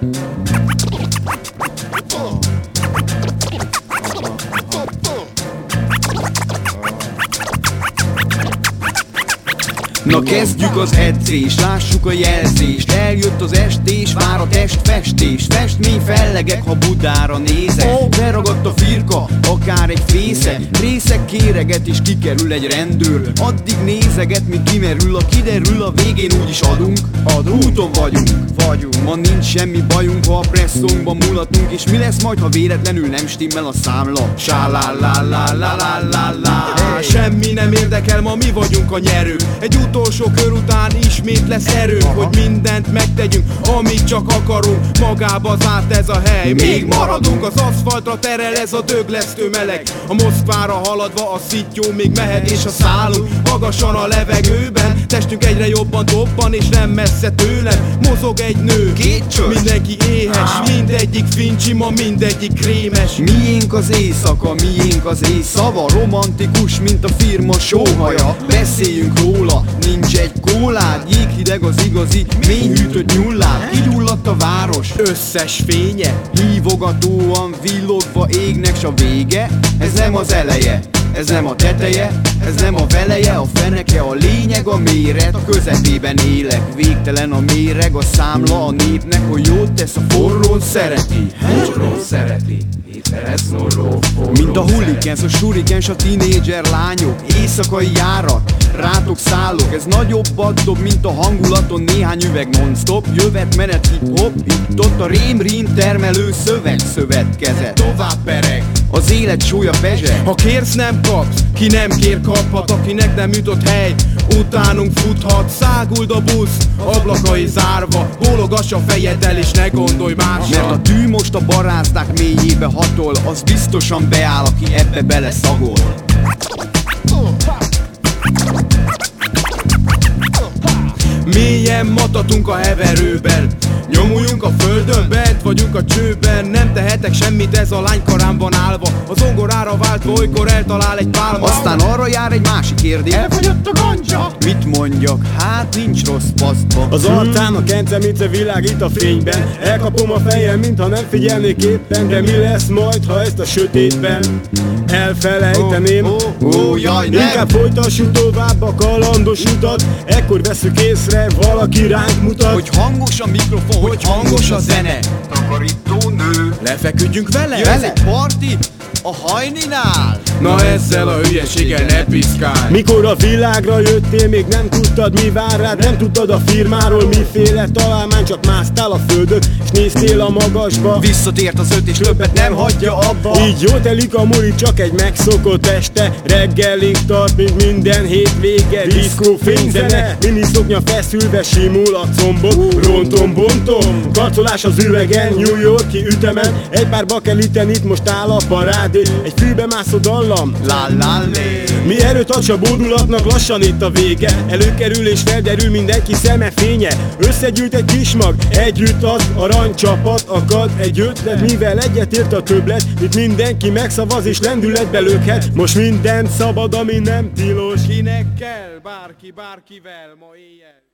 Na kezdjük az edzést, lássuk a jelzést. Eljött az estés, vár a testfestés. Festmény fellegek, ha Budára nézek. Beragadt a firka, akár egy fésze Részek kéreget és kikerül egy rendőr. Addig nézeget, míg kimerül a kiderül A végén úgyis adunk, adunk. úton vagyunk. Vagyunk, ma nincs semmi bajunk Ha a presszónkban mulatunk És mi lesz majd, ha véletlenül nem stimmel a számla? Sá lá lá lá lá lá lá lá. Semmi nem érdekel, ma mi vagyunk a nyerők. Egy utolsó kör után ismét lesz erőnk Hogy mindent megtegyünk, amit csak akarunk. Magába zárt ez a hely, még maradunk Az aszfaltra terel ez a döglesztő meleg. A Moszkvára haladva a szittyó még mehet És a szálunk magasan a levegőben Testünk egyre jobban dobban és nem messze tőlem. Mozog egy nő, Két csöcs. mindenki éhes. Mindegyik fincsi, ma mindegyik krémes. Miénk az éjszaka, miénk az éjszava Romantikus, mint a firma sóhaja. Beszéljünk róla, nincs egy kólád Jéghideg az igazi, mélyhűtött nyullád Kigyulladt a város, Összes fénye. Hívogatóan villogva égnek s a vége. Ez nem az eleje, ez nem a teteje, ez nem a veleje, a feneke, a lényeg, a méret, a közepében élek Végtelen a méreg, a számla a népnek, hogy jót tesz a forrón szereti. Forró szereti, norró, Mint a hulikens, a surikens, a tinédzser lányok. Éjszakai járat, rátok szállok. Ez nagyobbat dob, mint a hangulaton Néhány üveg non-stop, jövet menet hip-hop Itt ott a rém-rím termelő szöveg szövetkezet Tovább pereg Az élet súlya pezse. Ha kérsz nem kapsz, ki nem kér kaphat. Akinek nem jutott hely, utánunk futhat. Száguld a busz, ablakai zárva. Bólogass a fejeddel és ne gondolj másra. Mert a tű most a barázdák mélyébe hatol Az biztosan beáll, aki ebbe bele szagol Mélyen matatunk a heverőben. Nyomuljunk a földön, bent vagyunk a csőben. Nem tehetek semmit, ez a lány karán van állva. Az zongorára váltva, olykor eltalál egy pálma Aztán arra jár egy másik kérdés. Elfogyott a ganja. Mit mondjak? Hát nincs rossz pasztba. Az arcán a kencemice világít a fényben. Elkapom a fejem, mintha nem figyelnék éppen. De mi lesz majd, ha ezt a sötétben elfelejteném? Ó, ó, ó, jaj, nem! Inkább folytassuk tovább a kalandos utat. Ekkor veszük észre, valaki ránk mutat. Hogy hangos a mikrofon, hogy hangos a zene. Takarító nő Lefeküdjünk vele? Jössz egy parti a hajninál. Na ezzel a hülyeséggel ne piszkálj. Mikor a világra jöttél, még nem tudtad mi vár rád. Nem tudtad a firmáról miféle találmány Csak másztál a földön, és néztél a magasba. Visszatért az öt és többet nem hagyja abba. Így jó telik a muli, csak egy megszokott este. Reggelig tart, mint minden hétvége. Diszkó fényzene, miniszoknya feszülve simul a combot Rontom, bontom, karcolás az üvegen New Yorki ütemen, egy pár bakeliten itt most áll a parádé. Egy fűbe mászó dallam, Lál, lál, lé. mi erőt ad s a bódulatnak lassan itt a vége. Előkerül és felderül mindenki szeme fénye. Összegyűjt egy kis mag, együtt az aranycsapat Akad. Egy ötlet, mivel egyetért a többlet Itt mindenki megszavaz és lendületbe lökhet. Most minden szabad, ami nem tilos. Kinek kell, bárki bárkivel ma éjjel